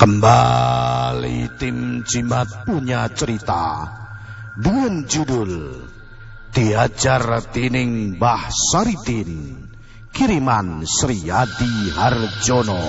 Kembali tim Jimat punya cerita. Dengan judul Diajar Tining Mbah Saridin Kiriman Sri Adi Harjono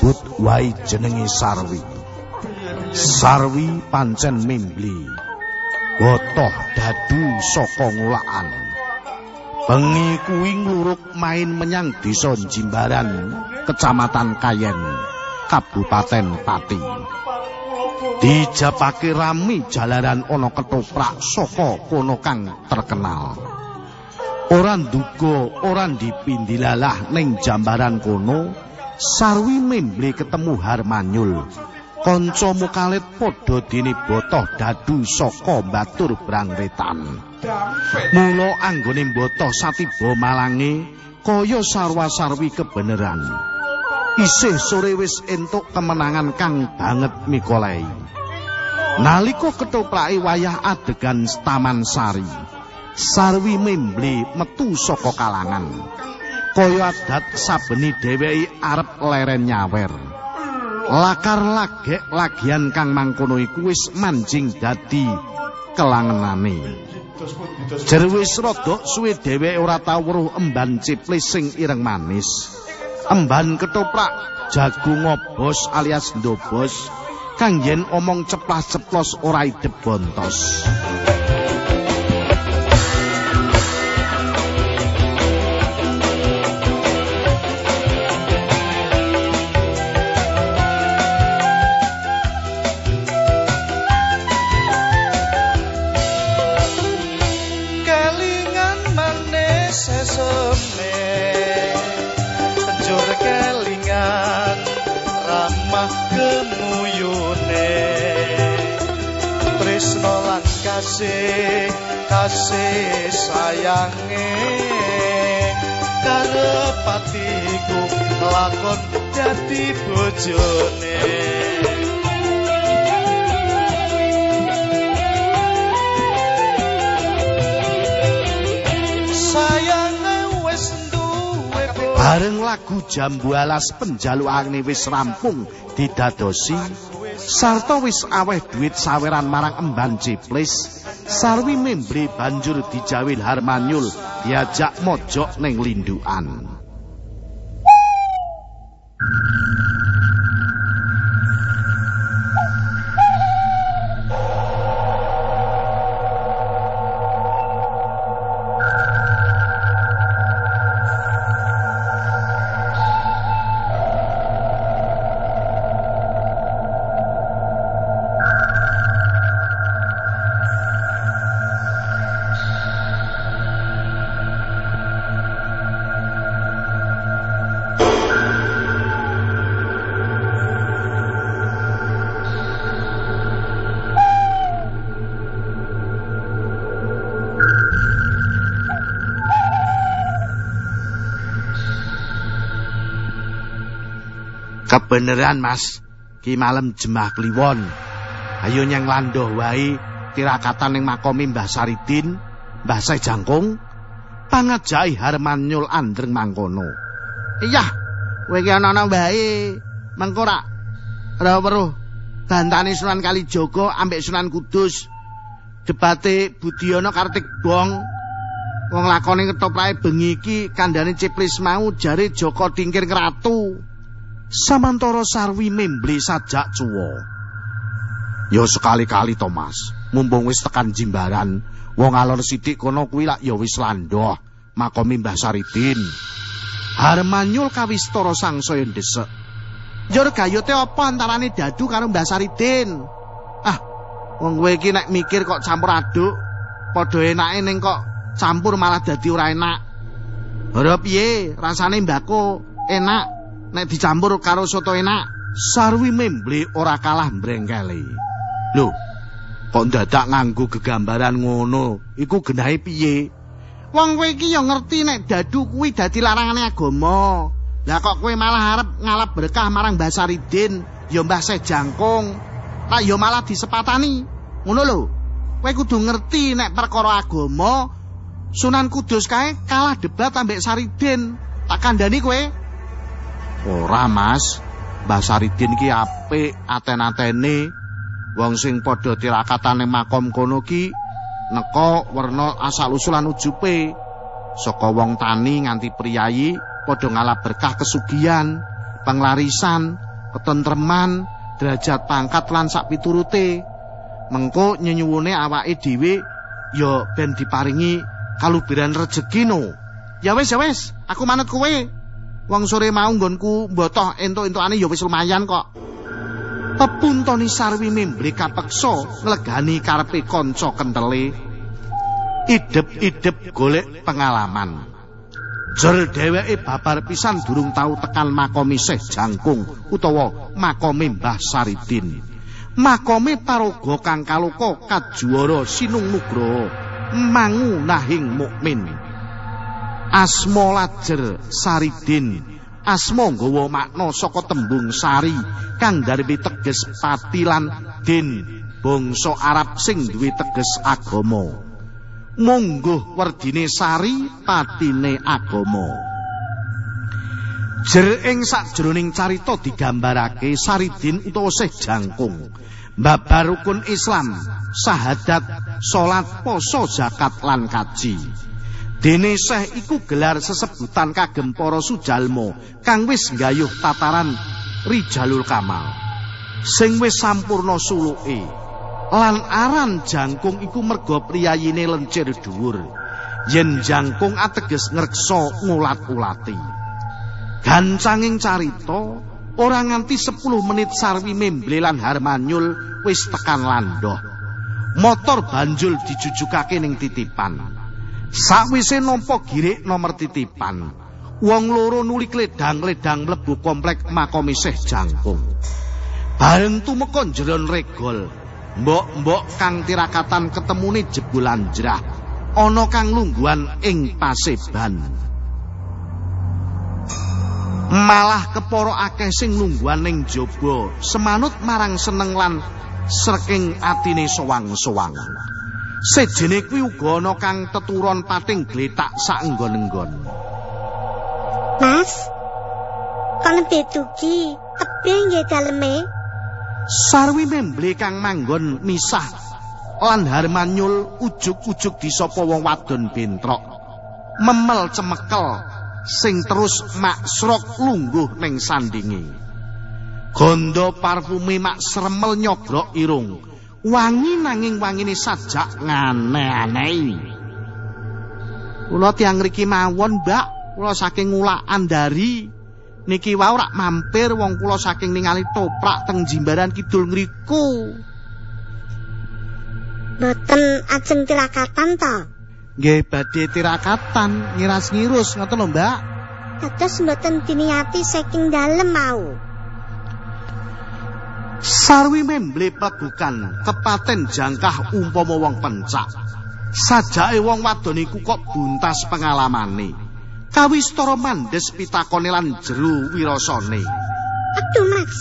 sebut wae jenenge Sarwi. Sarwi pancen mimbli. Botoh dadu saka ngulakan. Bengi kuwi ngluruk main menyang desa Jimbaran, Kecamatan Kayen, Kabupaten Pati. Dijapake rami jalaran ana ketoprak saka kono kang terkenal. Ora nduga, ora dipindilalah ning jambaran kono, Sarwi membli ketemu Harmanyul. Kanca mukalit padha dene botoh dadu saka Batur Brangretan. Mula anggone botoh satiba malange kaya sarwa-sarwi kebeneran. Isih sore wis entuk kemenangan kang banget mikolai. Nalika ketoprake wayah adegan Taman Sari, Sarwi membli metu saka kalangan. Kaya adat sabeni dheweki arep leren nyawer. Lakar lagek lagian kang mangkono iku wis manjing dadi kelangenane. Jerwis rada suwe dheweke ora tau weruh emban ciplis sing ireng manis. Emban ketoprak jagung ngobos alias ndobos kang yen omong ceplas-ceplos ora idep bontos. Kasih kasih sayange. Karepatiku lakon dadi bojone. Bareng lagu jambu alas penjalukane wis rampung didadosi sarta wis aweh duit saweran marang emban ciplis sarwi membri banjur dijawil harmanyul diajak mojok neng linduan Kebeneran, Mas. Ki malam jemah kliwon. Ayo nyang landoh wae tirakatan ning makome Mbah Saridin, Mbah Sejangkung. Pangajai Harmanyul andreng mangkono. Iya, kowe ki ana-ana wae. Mengko rak ora weruh bantane Sunan Kalijaga ambek Sunan Kudus. Debate Budiono Kartik Bong wong ketoprae bengi iki kandhane Ciplis mau jare Joko Tingkir ngratu. Samantara sarwi membli sajak cuwa. Ya sekali-kali Thomas, mumpung wis tekan Jimbaran, wong alon sithik kono kuwi lak ya wis landoh makome Mbah Saridin. Harmanyul kawistara sangsaya ndesek. Njur gayote apa antarane dadu karo Mbah Saridin? Ah, wong kowe iki nek mikir kok campur aduk, padha enake ning kok campur malah dadi ora enak. Ora piye, rasane mbako enak nek dicampur karo soto enak. Sarwi membli ora kalah mbrengkeli. Lho, kok dadak nganggo gegambaran ngono? Iku genahe piye? Wong kowe iki ya ngerti nek dadu kuwi dadi larangane agama. Lah kok kowe malah arep ngalap berkah marang Mbah Saridin, ya Mbah Sejangkung. Lah ya malah disepatani. Ngono lho. Kowe kudu ngerti nek perkara agama Sunan Kudus kae kalah debat ambek Saridin. Tak kandhani kowe. Ora, Mas. Mbah Saridin ki apik aten-atene. Wong sing padha tirakatane makom kono ki neka werna asal-usulan ujupe. Saka wong tani nganti priyayi padha ngalap berkah kesugihan, penglarisan, ketentreman, derajat pangkat lan sak piturute. Mengko nyenyuwune awake dhewe ya ben diparingi kalubiran rejeki no. Ya wis ya wis, aku manut kowe. Wong sore mau nggonku mbotoh entuk-entukane ya wis lumayan kok. Pepuntoni sarwi membri kapeksa nglegani karepe kanca kentele. Idep-idep golek pengalaman. Jel dheweke babar pisan durung tau tekan makome Syekh Jangkung utawa makome Mbah Saridin. Makome paraga kang kaloka kajuara Sinung Nugroho mangu nahing mukmin. Asma lajer Saridin, asma nggawa makna saka tembung sari kang garepe teges pati lan din, bangsa Arab sing duwe teges agama. mungguh werdine sari patine agama. Jer ing sakjroning carita digambarake Saridin utawa Syekh Jangkung mbabar rukun Islam, sahadat, salat, poso, zakat lan kaji. Dene Syekh iku gelar sesebutan kagem para sujalmo kang wis nggayuh tataran Rijalul Kamal. Sing wis sampurna suluke. lan aran jangkung iku merga priyayine lencir dhuwur yen jangkung ateges ngreksa ngulat-ulati gancanging carita ora nganti 10 menit sarwi memble lan harmanyul wis tekan landoh motor banjul dijujukake ning titipan sakwise nampa girik nomor titipan wong loro nuli kledang-kledang mlebu komplek makom isih jangkung. Bareng tumeka jeron regol mbok-mbok kang tirakatan ketemune jebulan jerah ana kang lungguhan ing paseban. Malah keporo akeh sing lungguhan ning jaba semanut marang seneng lan sreking atine sowang-sowang sejene kuwi uga ana kang teturon pating gletak sak nggon-nggon Mas Kan betuki tebing nggih daleme Sarwi memble kang manggon misah lan harmanyul ujug-ujug disapa wong wadon bentrok. Memel cemekel sing terus maksrok lungguh ning sandinge. Gondo parfume mak sremel nyogrok irung. Wangi nanging wangine sajak ngane-anehi. Kula tiyang mriki mawon, Mbak. Kula saking ulakan dari niki wau rak mampir wong kula saking ningali toprak teng jimbaran kidul ngriku. Boten ajeng tirakatan to? Nggih badhe tirakatan ngiras-ngirus ngoten lho, Mbak. Dados mboten diniati saking dalem mau. Sarwi memble kepaten jangkah umpama wong pencak. Sajake wong wadon iku kok buntas pengalamane. kawistara mandes pitakone lan jero wirasane Aduh, Mas.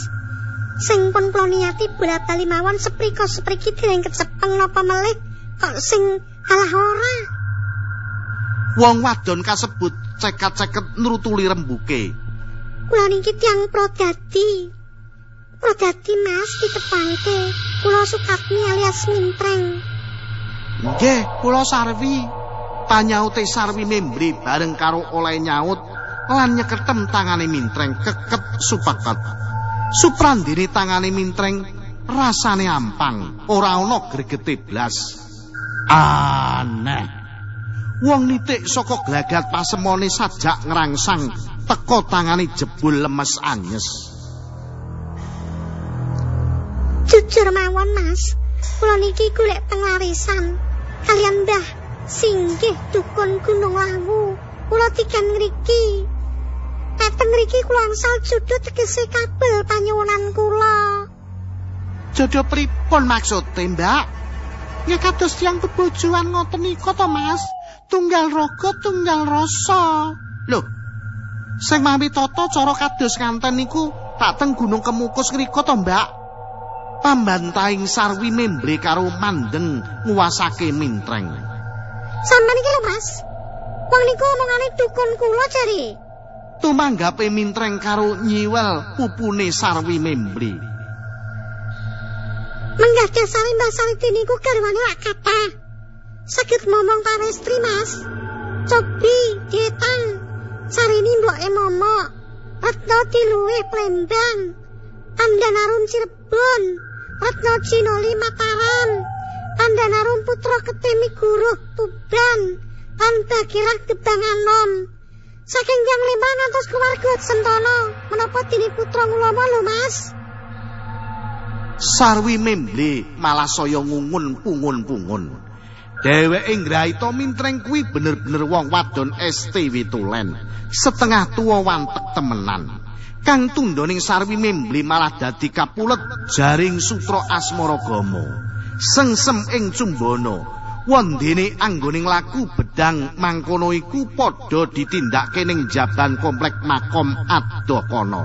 Sing pun kula niati bola-bali mawon seprika sepriki dereng kecepeng napa melih kok sing alah ora. Wong wadon kasebut cekat-ceket nrutuli rembuke. Kula niki tiyang prodadi. Prodadi Mas ditepangke. Kula Sukatmi alias Mintreng. Nggih, kula Sarwi. Panyaute Sarwi membri bareng karo oleh nyaut lan nyeketem tangane Mintreng keket supakat. Suprandini tangane Mintreng rasane ampang, ora ana gregete blas. Aneh. Wong nitik saka glagat pasemone sajak ngrangsang teka tangane jebul lemes anyes. Jujur mawon, Mas. Kula niki golek pengarisan kalian Mbah Singgih dukun Gunung Lawu. Kula tikan ngriki. Teteng ngriki kula angsal judul tegese kabel panyuwunan kula. Jodoh pripun maksude, Mbak? Ya kados tiyang bebojoan ngoten nika to, Mas. Tunggal raga, tunggal rasa. Loh. Sing mawi tata cara kados nganten niku tak teng Gunung Kemukus ngrika to, Mbak. Pambantahing sarwi membre karo mandeng nguwasake mintreng. Sampeyan iki lho, Mas. Wong niku omongane dukun kula jare. Tumanggape mintreng karo nyiwel pupune sarwi membre. Menggah dasare Mbah Sariti niku garwane kathah. Saged momong pawestri, Mas. Cobi, Dietang, Sarini mboke momok. Retno diluwe Plembang. Pandanarun Cirebon. Retno Cinoli Mataram. Pandanarun Putra Ketemi Guruh Tuban. Lan Bagirah Gebang Anom. Saking yang lima ngantos keluarga Sentono. Menapa dini putra ngulama lho, Mas? Sarwi memble malah saya ngungun pungun-pungun. Dheweke ngraita mintreng kuwi bener-bener wong wadon ST Witulen, setengah tuwa wantek temenan. Kang tundoning sarwi memble malah dadi kapulet jaring sutra asmaragama. Sengsem ing cumbana, wondene anggoning laku bedang mangkono iku padha ditindakke ning jaban komplek makom Adokana.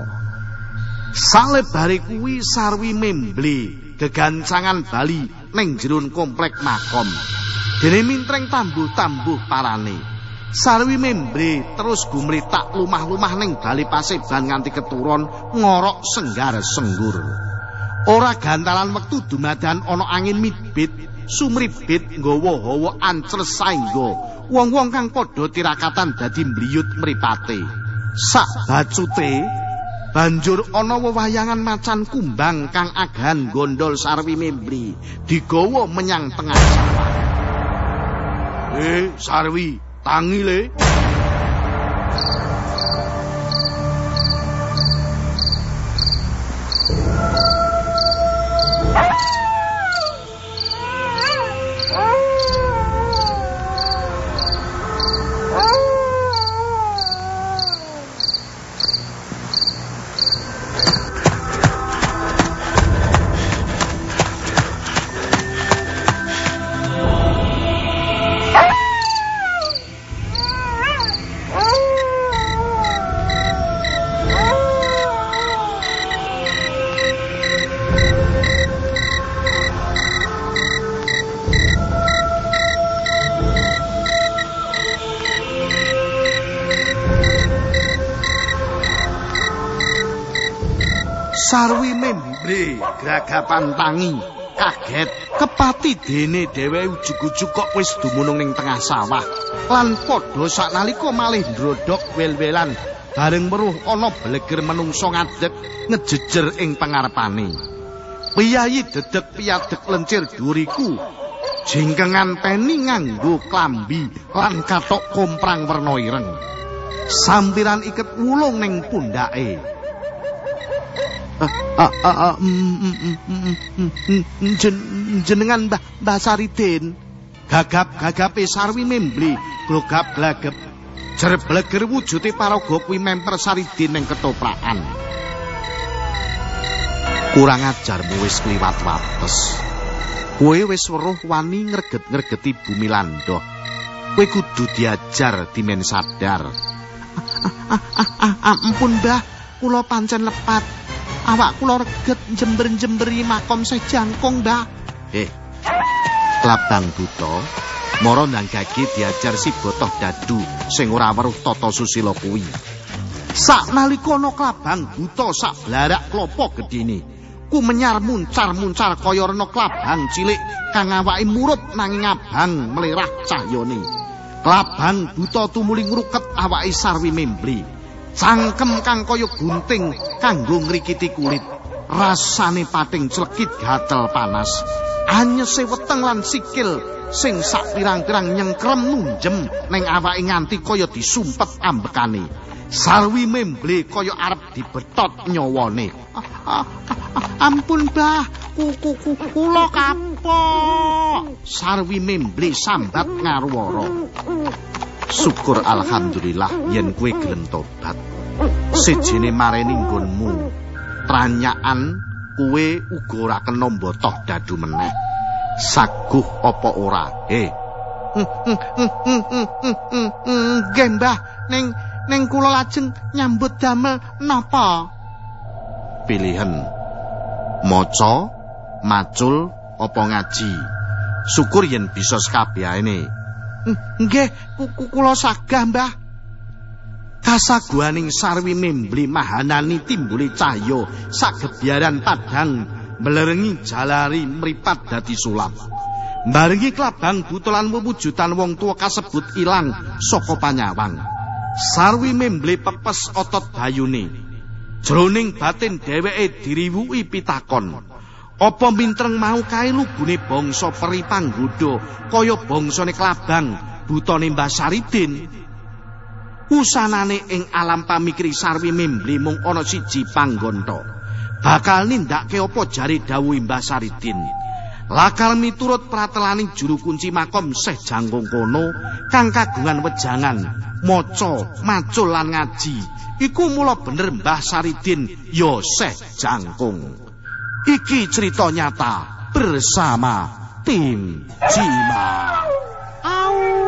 Salebare kuwi sarwi memble gegancangan Bali ning jerun komplek makom. Dene mintreng tambuh-tambuh parane. Sarwi membre terus gumritak lumah-lumah ning Bali Paseban nganti keturun ngorok senggar senggur. Ora gantalan wektu dumadan ana angin mibit, sumribit nggawa hawa ancel saengga wong-wong kang padha tirakatan dadi mbliyut mripate. Sak bacute Banjur ana wewayangan macan kumbang kang agan gondol sarwi membri digawa menyang tengah sawah. Eh, sarwi, tangi le. Sarwi membre gragapan tangi. Kaget. Kepati dene dhewe ujug-ujug kok wis dumunung ning tengah sawah. Lan padha saknalika malih ndrodhok wel-welan. Bareng weruh ana bleger menungso ngadeg ngejejer ing pangarepane piyayi dedeg piyadeg lencir duriku. Jingkengan peni nganggo klambi lan katok komprang werna ireng. Sampiran iket wulung ning pundake jenengan Mbah Mbah Saridin. Gagap-gagape sarwi membli. Glogap glagep. Jerbleger wujude paraga kuwi memper Saridin ning ketoprakan. Kurang ajarmu wis kliwat wates. Kowe wis weruh wani ngreget-ngregeti bumi landoh. Kowe kudu diajar dimen sadar. Ampun Mbah. Kula pancen lepat awak kula reget jember-jemberi makom Syekh Jangkung, Mbah. Eh. Klabang buta mara nang gagi diajar si botoh dadu sing ora weruh tata susila kuwi. Sak nalika ana klabang buta sak blarak klopo gedine, ku menyar muncar-muncar kaya rena klabang cilik kang awake murut nanging abang melerah cahyane. Klabang buta tumuli ngruket awake sarwi membli. Cangkem kang kaya gunting kanggo ngrikiti kulit. Rasane pating clekit gatel panas. Anyese weteng lan sikil sing sak pirang-pirang nyengkrem nunjem ning awake nganti kaya disumpet ambekane. Sarwi memble kaya arep dibetot nyawane. Ampun, Bah. Kuku kula kapok. Sarwi memble sambat ngarwara. Syukur alhamdulillah yen kowe gelem tobat. Sejene mareni nggonmu. Tranyaan kowe uga ora kena mbotoh dadu meneh. Saguh apa ora? He. Nggih, Mbah. Ning ning kula lajeng nyambut damel napa? Pilihan maca, macul apa ngaji. Syukur yen bisa sekabehane. Nggih, kula sagah, Mbah. Kasaguaning sarwi membli mahanani timbuli cahya sagebyaran padhang melerengi jalari mripat dadi sulap. Mbarengi klabang butulan wewujudan wong tua kasebut ilang saka panyawang. Sarwi membli pepes otot bayune. Jroning batin dheweke diriwuki pitakon. Apa mintreng mau kae lubune bangsa peri panggoda kaya bangsane klabang butane Mbah Saridin? Usanane ing alam pamikri sarwi membli mung ana siji panggonta. Bakal nindakake apa jari dawuh Mbah Saridin? Lakal miturut pratelaning juru kunci makom Syekh Jangkung kono kang kagungan wejangan maca, macul lan ngaji. Iku mula bener Mbah Saridin ya Syekh Jangkung. iki cerita nyata bersama tim Jima. Au.